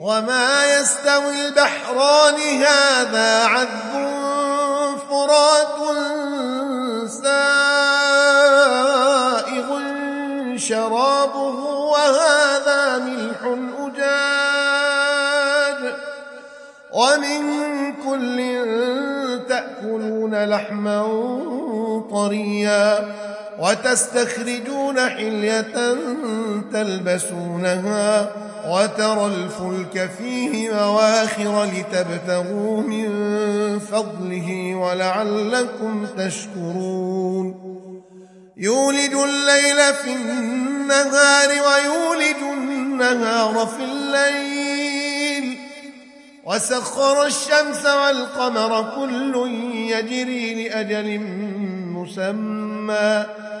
وما يستوي البحران هذا عذب فرات سائغ شرابه وهذا ملح أجاج ومن كل تأكلون لحما طريا وتستخرجون حلية تلبسونها وترى الفلك فيه مواخر لتبتغوا من فضله ولعلكم تشكرون. يولج الليل في النهار ويولج النهار في الليل. وسخر الشمس والقمر كل يجري لأجل مسمى.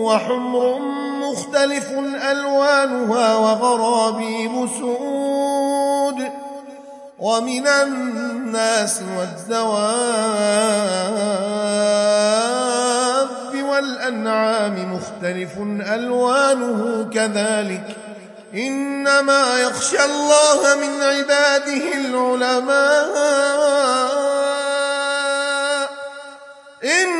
وحمر مختلف ألوانها وغرابيب سود ومن الناس والدواب والأنعام مختلف ألوانه كذلك إنما يخشى الله من عباده العلماء إن